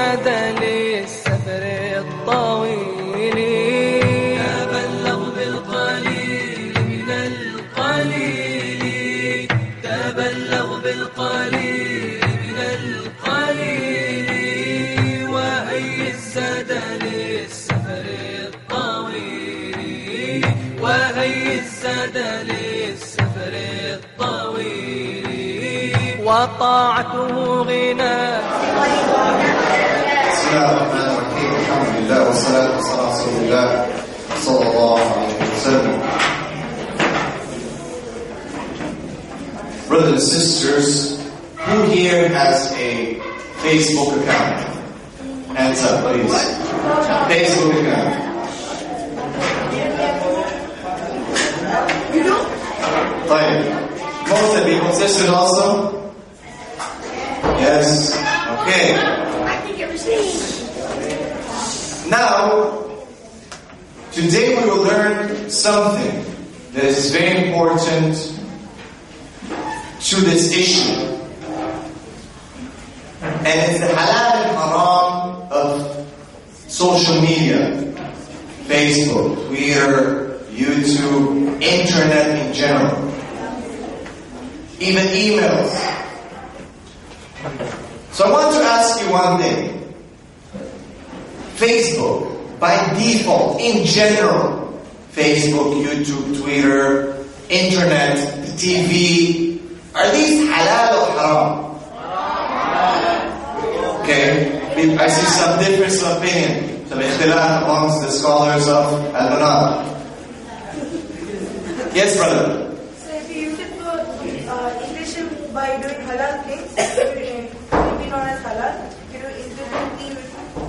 الزاد للسفر الطويل. تبلوا بالقليل من القليل. تبلوا بالقليل من القليل. وهي الزاد للسفر الطويل. وهي الزاد للسفر الطويل. وطاعته غنى بسم الله الرحمن الرحيم الحمد لله والصلاة والسلام على رسول الله صلى الله عليه وسلم Brothers and sisters, who here has a Facebook account? Hands up, please. Facebook account. طيب. Most of you, sisters also? Yes. Okay. Now, today we will learn something that is very important to this issue. And it's the halal and haram of social media. Facebook, Twitter, YouTube, internet in general. Even emails. So I want to ask you one thing. Facebook, by default, in general, Facebook, YouTube, Twitter, internet, TV, are these halal or haram? Okay, I see some difference of opinion, some ikhtilaf amongst the scholars of Al-Manar. Yes, brother. So if you it for uh, English by doing halal things, it will be known as halal. If you do English things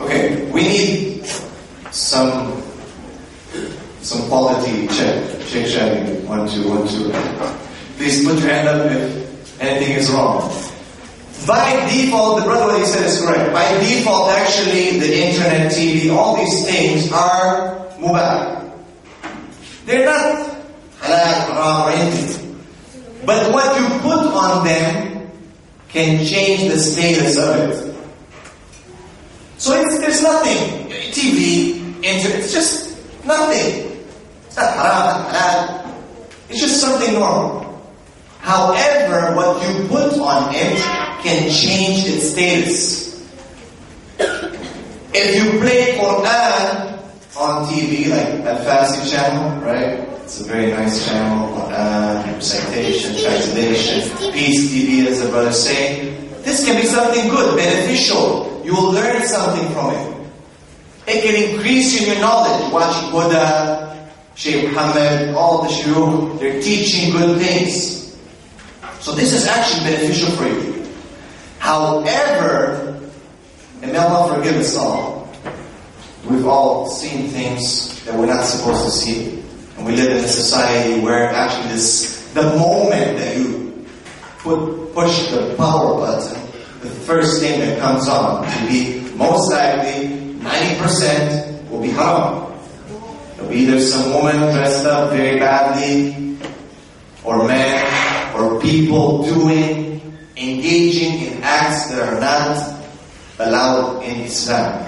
Okay, we need some some quality check. Check, check. One, two, one, two. Please put your hand up if anything is wrong. By default, the brother what he said is correct. By default, actually, the internet, TV, all these things are mubah. They're not halal, haram, or anything. But what you put on them can change the status of it. So there's nothing. TV, internet, it's just nothing. It's not haram, halal. It's just something normal. However, what you put on it can change its status. If you play Quran on TV, like Al Fasi channel, right? It's a very nice channel, Quran, recitation, translation, peace TV, as the brother saying. This can be something good, beneficial. You will learn something from it. It can increase in your knowledge. Watching Buddha, Shaykh Muhammad, all the shuyukh, they're teaching good things. So this is actually beneficial for you. However, and may Allah forgive us all, we've all seen things that we're not supposed to see. And we live in a society where actually this, the moment that you put, push the power button, first thing that comes on to be most likely 90% will be haram. It'll be either some woman dressed up very badly, or men, or people doing, engaging in acts that are not allowed in Islam.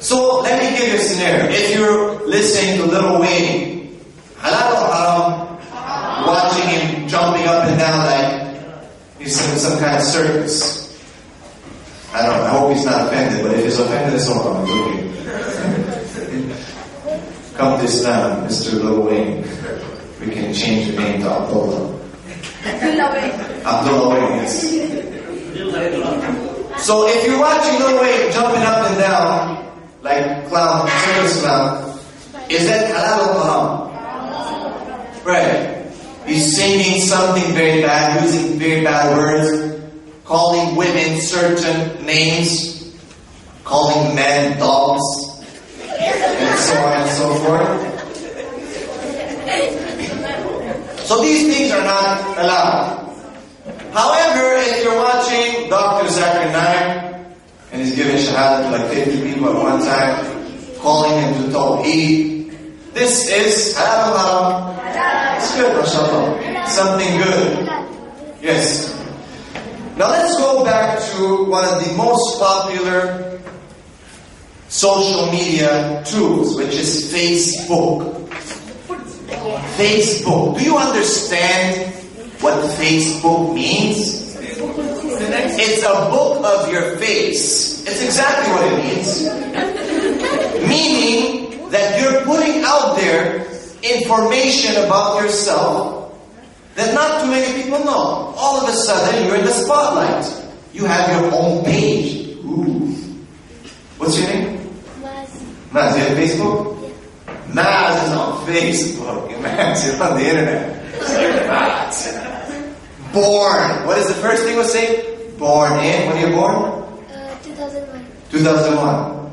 So let me give you a scenario. If you're listening to Lil Wayne, halal or haram, watching him jumping up and down like he's in some kind of circus. I don't know, I hope he's not offended, but if he's offended, it's all wrong. It's okay. To Islam, Mr. Lil Wayne. We can change the name to Abdullah. Abdullah Wayne, yes. So if you're watching Lil Wayne jumping up and down, like clown, circus clown, is that halal or haram? Right. He's singing something very bad, using very bad words. calling women certain names, calling men dogs, so on and so forth. So these things are not allowed. However, if you're watching Dr. Zakir Naik, and he's giving shahada to like 50 people at one time, calling him to Tawheed, this is halal. It's good, mashallah. Something good. Yes. Now let's go back to one of the most popular social media tools, which is Facebook. Facebook. Do you understand what Facebook means? It's a book of your face. It's exactly what it means. Meaning that you're putting out there information about yourself that not too many people know. All of a sudden, you're in the spotlight. You have your own page. Ooh. What's your name? Maz, you have Facebook? Maz is on Facebook. You're on the internet. Born. What is the first thing we say? Born in. When are you born? Uh, 2001. 2001.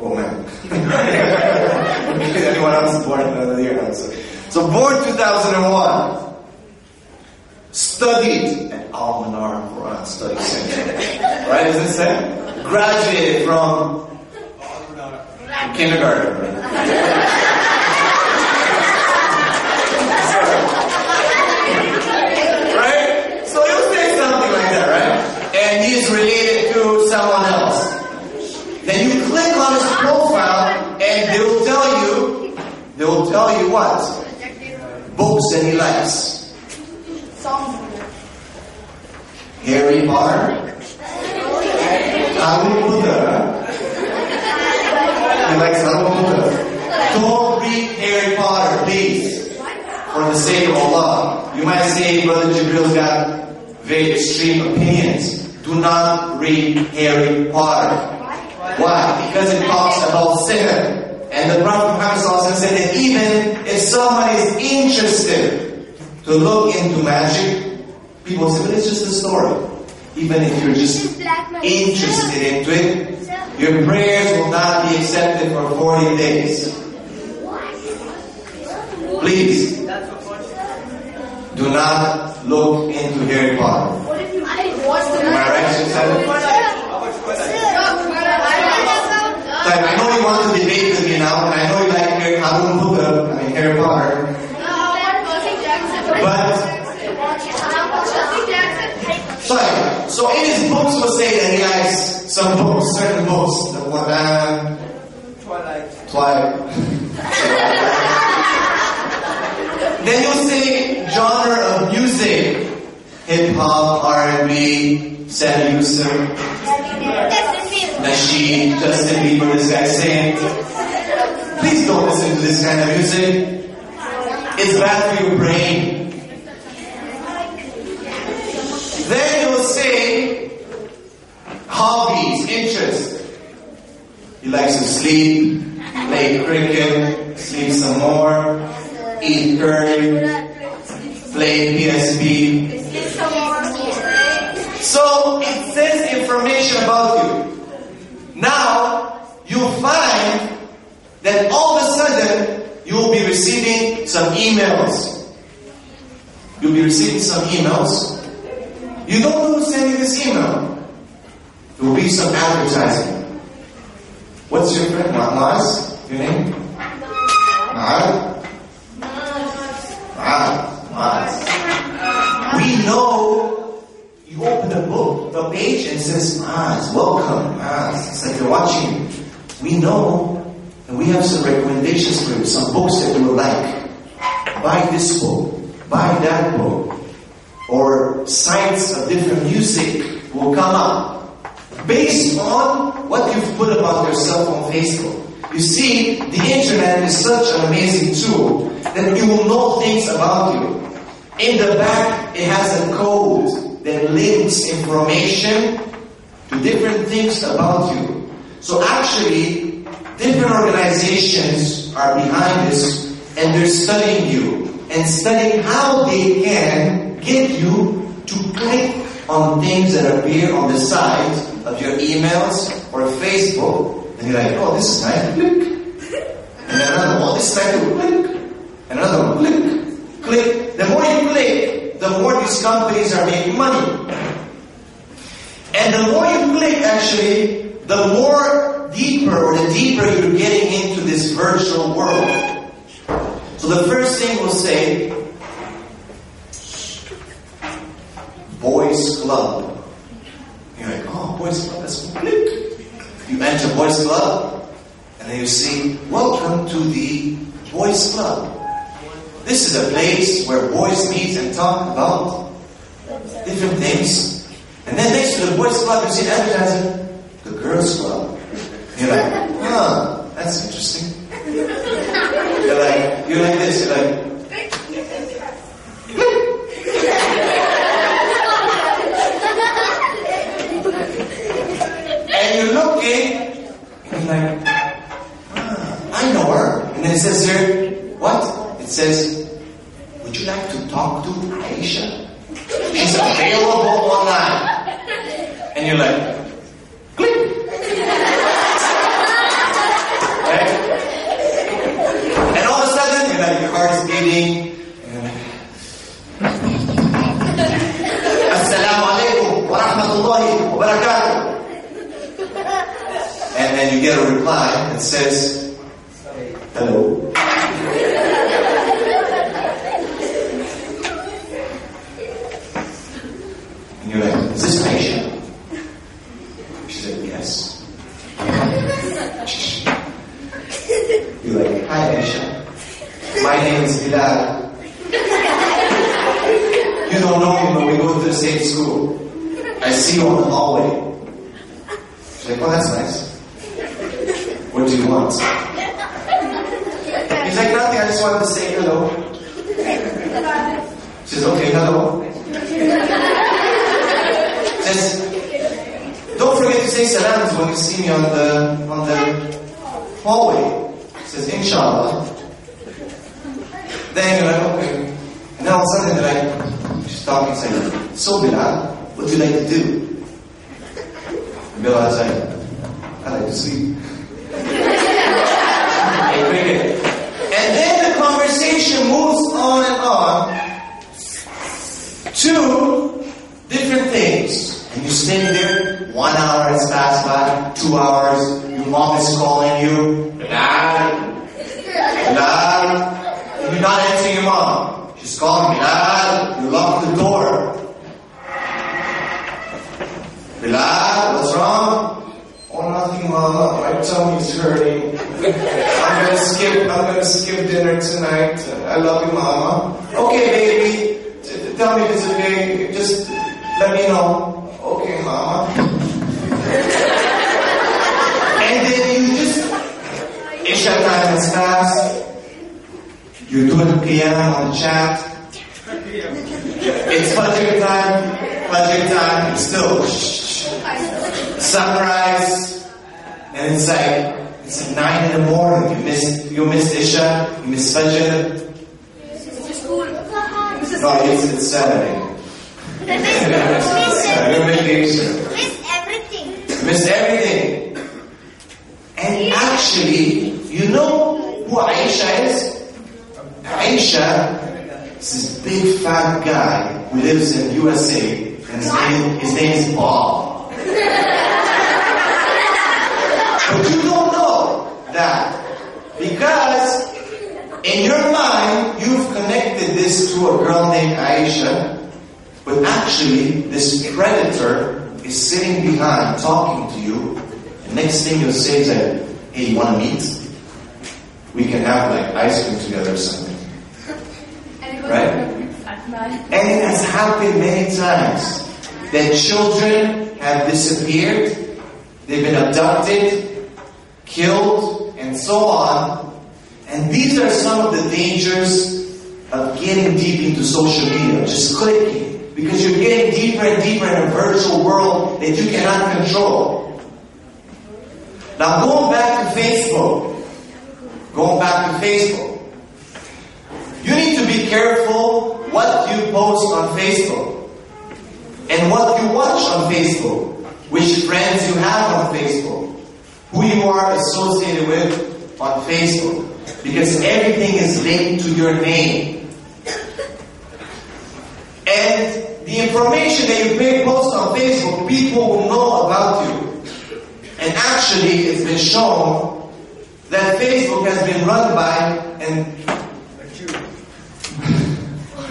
Oh man. Anyone else born another year? Sorry. So born 2001. Studied at Al Manar Quran Study Center. Right? Is it? Graduated from kindergarten. right? So you'll say something like that, right? And he's related to someone else. Then you click on his profile and they'll tell you, they'll tell you what? Books that he likes. Harry Potter. Harry Potter. Harry Potter. Don't read Harry Potter, please. For the sake of Allah. You might say Brother Jibril's got very extreme opinions. Do not read Harry Potter. Why? Because it talks about sin. And the Prophet Muhammad said that even if someone is interested to look into magic, people say, but it's just a story. Even if you're just interested into it, your prayers will not be accepted for 40 days. Please, do not look into Harry Potter. Am I right, Susan? Like, I know you want to debate with me now, and I know you like Harry Harun Potter, I mean Harry Potter, but Sorry. So in his books will say that he likes some books, certain books. The Quran, Twilight. Twilight. then you'll say genre of music. Hip hop, R&B, Sam Houston, Nasheed, Justin Bieber, this guy saying. Please don't listen to this kind of music. It's bad for your brain. Then you'll say hobbies, interest. He likes to sleep, play cricket, sleep some more, eat curry, play PSP. So it says information about you. Now you'll find that all of a sudden you'll be receiving some emails. You'll be receiving some emails. You don't know who's sending this email. There will be some advertising. What's your friend? Ma- Maz? Your name? Maad? Maad. Maz. We know you open the book, the page, and says, Maz, welcome, Maz. It's like you're watching. We know, and we have some recommendations for you, some books that you would like. Buy this book, buy that book or sites of different music will come up based on what you've put about yourself on Facebook. You see, the internet is such an amazing tool that you will know things about you. In the back, it has a code that links information to different things about you. So actually, different organizations are behind this and they're studying you and studying how they can get you to click on things that appear on the side of your emails or Facebook, and you're like, oh, this is nice. Click. And another one, this is nice. Click. And another one, click. Click. The more you click, the more these companies are making money. And the more you click, actually, the more deeper or the deeper you're getting into this virtual world. So the first thing we'll say, boys club. You're like, oh, boys club, that's. Click. You enter boys club, and then you see, welcome to the boys club. This is a place where boys meet and talk about different things. And then next to the boys club, you see advertising, the girls club. You're like, huh, that's interesting. You're like, you're like this, you're like, then it says here, what? It says, would you like to talk to Aisha? She's available online. And you're like, click. And all of a sudden, you're like, your heart is beating. Assalamu alaikum wa rahmatullahi wa barakatuh. And then you get a reply that says, hello. And you're like, is this Aisha? She said, yes. You're hi Aisha. My name is Bilal. You don't know me, but we go to the same school. I see you on the hallway. She's like, oh, that's nice. What do you want? He's like, nothing, I just wanted to say hello. She says, okay, hello. Says, don't forget to say salams when you see me on the on the hallway. Says, inshallah. Then you're like, okay. And then all of a sudden they're like, she's talking, saying, so Bilal, what do you like to do? Bilal's like, I like to sleep. And then the conversation moves on and on to different things. And you stand there, one hour has passed by, two hours, your mom is calling you, Bilal, Bilal, and you're not answering your mom. She's calling Bilal, you lock the door. Bilal, what's wrong? Oh, nothing, mama. My tummy's hurting. I'm gonna skip. I'm gonna skip dinner tonight. I love you, mama. Okay, baby. Tell me it's okay. Just let me know. Okay, mama. and then you just Time has passed. You're doing Qiyam on the chat. It's Fajr time. Fajr time. It's still sunrise. And it's like, it's like 9 in the morning. You missed, you missed Isha. You missed Fajr. No, it's, it's Saturday. You're vacation. Miss everything. Miss everything. And actually, you Aisha is? Aisha is this big fat guy who lives in USA, and his name, his name is Bob. But you don't know that because in your mind you've connected this to a girl named Aisha, but actually this predator is sitting behind talking to you, and next thing you'll say is hey, you wanna meet? We can have like ice cream together or something. Right? And it has happened many times that children have disappeared, they've been abducted, killed, and so on. And these are some of the dangers of getting deep into social media, just clicking. Because you're getting deeper and deeper in a virtual world that you cannot control. Now going back to Facebook, going back to Facebook, you need to be careful what you post on Facebook. and what you watch on Facebook, which friends you have on Facebook, who you are associated with on Facebook, because everything is linked to your name. And the information that you post on Facebook, people will know about you. And actually, it's been shown that Facebook has been run by and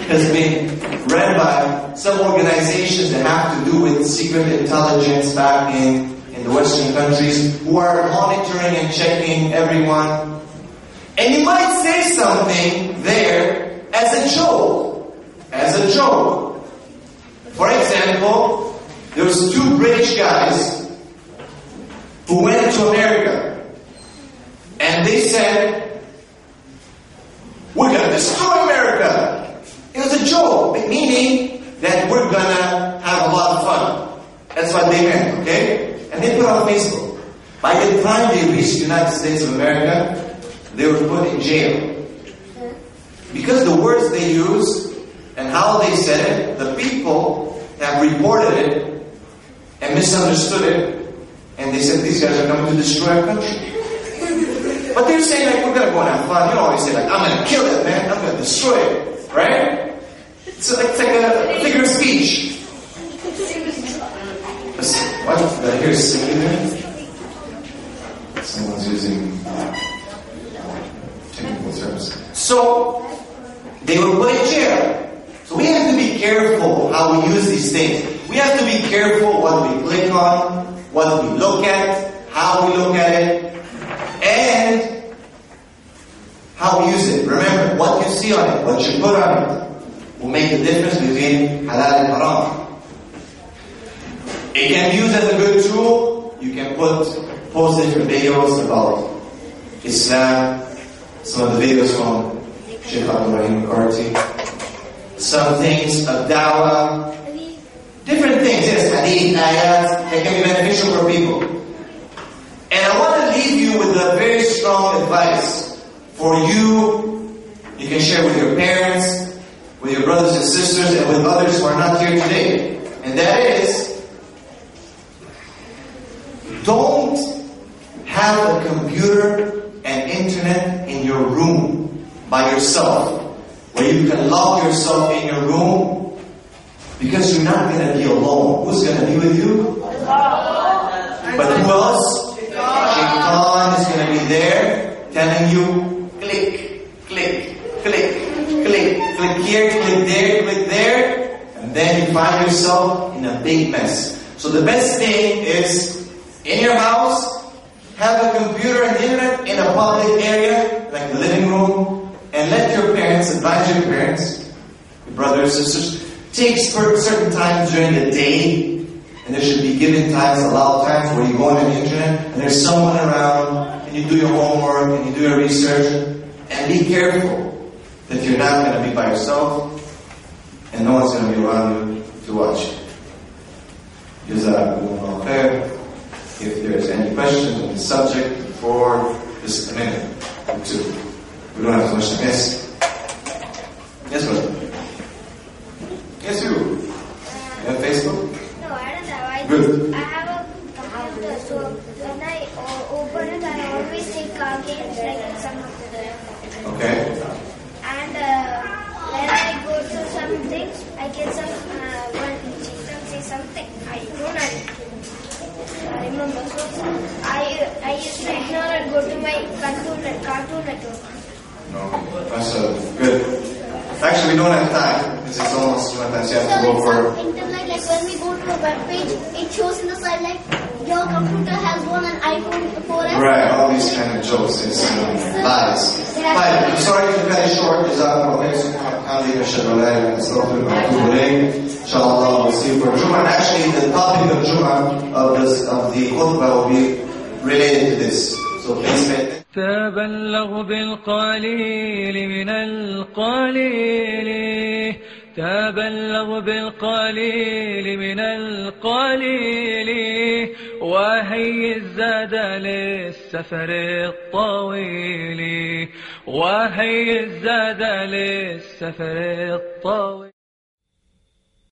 has been run by some organizations that have to do with secret intelligence back in, in the Western countries who are monitoring and checking everyone. And you might say something there as a joke. As a joke. For example, there was two British guys who went to America and they said, we're gonna destroy America. It was a joke, meaning that we're gonna have a lot of fun. That's what they meant, okay? And they put on Facebook. By the time they reached the United States of America, they were put in jail. Because the words they used and how they said it, the people have reported it and misunderstood it, and they said these guys are coming to destroy our country. But they're saying like we're gonna go and have fun. You know, always say like I'm gonna kill it, man. I'm gonna destroy it, right? It's like, it's like a figure of speech. What? Did I hear singing there? Someone's using technical terms. So they were put in jail. So we have to be careful how we use these things. We have to be careful what we click on, what we look at, how we look at it, and how we use it. Remember, what you see on it, what you put on it, will make the difference between halal and haram. It can be used as a good tool. You can put post different videos about Islam, some of the videos from Sheikh Abdul Rahim Karti, some things of dawah, different things, yes, hadith, ayat, that can be beneficial for people. And I want to leave you with a very strong advice for you. You can share with your parents, with your brothers and sisters, and with others who are not here today. And that is, don't have a computer and internet in your room by yourself, where you can lock yourself in your room, because you're not going to be alone. Who's going to be with you? But who else? Shaitan is going to be there telling you, click, click, click, click, click here, click there, click there, and then you find yourself in a big mess. So the best thing is, in your house, have a computer and internet in a public area, like the living room, and let your parents, advise your parents, your brothers, sisters, take certain times during the day and there should be given times, allowed times where you go on the internet and there's someone around and you do your homework and you do your research. And be careful that you're not going to be by yourself and no one's going to be around you to watch. Jazakumullah uh, khair. If there's any questions on the subject for just a minute or two. We don't have so much time. Yes? Yes, brother? Yes, you. You have Facebook? No, I don't have. I, Good. I have a computer, so when I open it, I always take uh, games like some of the Okay. And uh, when I go to something, I get some, uh, when children say something, I don't I remember. So I, I used to ignore and go to my cartoon, cartoon network. No. That's uh, good. Actually, we don't have time. This is almost one time. So you have to go for. internet, like when we go to a web page, it shows in the side like your computer has won an iPhone 4S. Right, all these kind of jokes is uh, lies. But I'm sorry to cut it short. جزاكم الله خير سبحانك أشهد أن لا إله إلا أنت أستغفرك وأتوب إليك. Inshallah, we'll see you for Jum'ah. And actually, the topic of Jum'ah of this of the khutbah will be related to this. So please pay attention. تبلغ بالقليل من القليل تبلغ بالقليل من القليل وهي الزاد للسفر الطويل وهي الزاد للسفر الطويل.